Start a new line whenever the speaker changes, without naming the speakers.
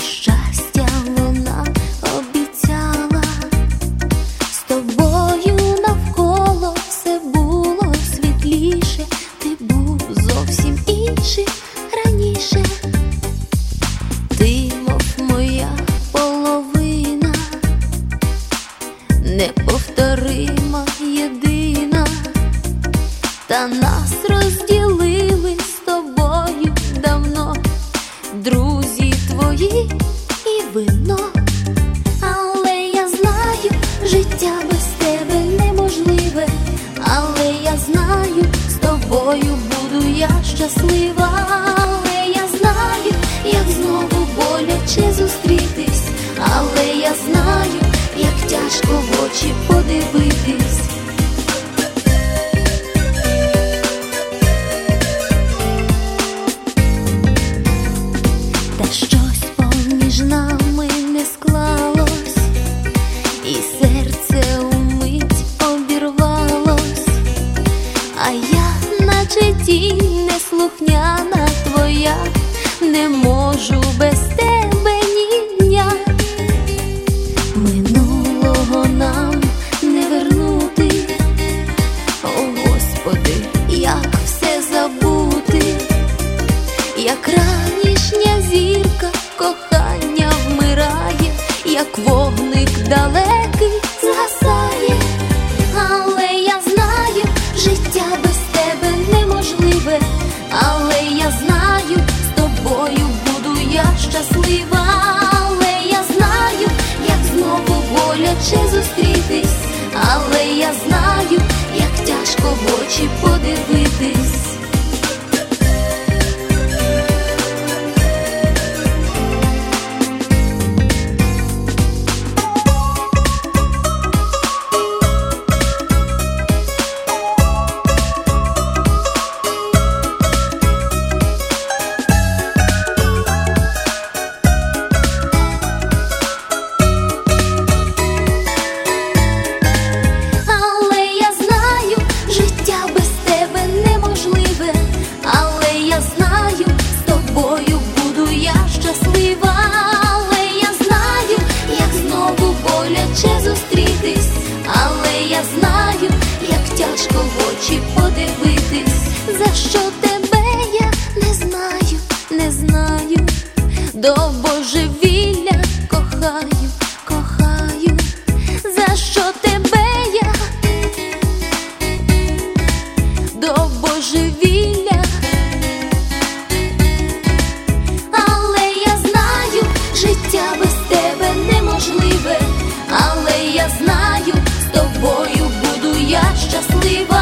щастя вона обіцяла, з тобою навколо все було світліше, ти був зовсім інший раніше, ти, мов моя половина, неповторима єдина, та нас розділили і вино. Але я знаю, життя без тебе неможливе, але я знаю, з тобою буду я щаслива, але я знаю, як знову боляче зустрітись, але я знаю, як тяжко в очі подивитись. Наче тінь неслухняна твоя, не можу без тебе ні дня. Минулого нам не вернути, о Господи, як все забути як ранішня зірка кохання вмирає, як вогник далекий неможливе, але я знаю, з тобою буду я щаслива, але я знаю, як знову боляче зустрітись, але я знаю, як тяжко в очі подивитись. Боляче зустрітись, але я знаю, як тяжко в очі подивитись, за що тебе я не знаю, не знаю, до божевілля кохаю, кохаю, за що тебе щаслива, але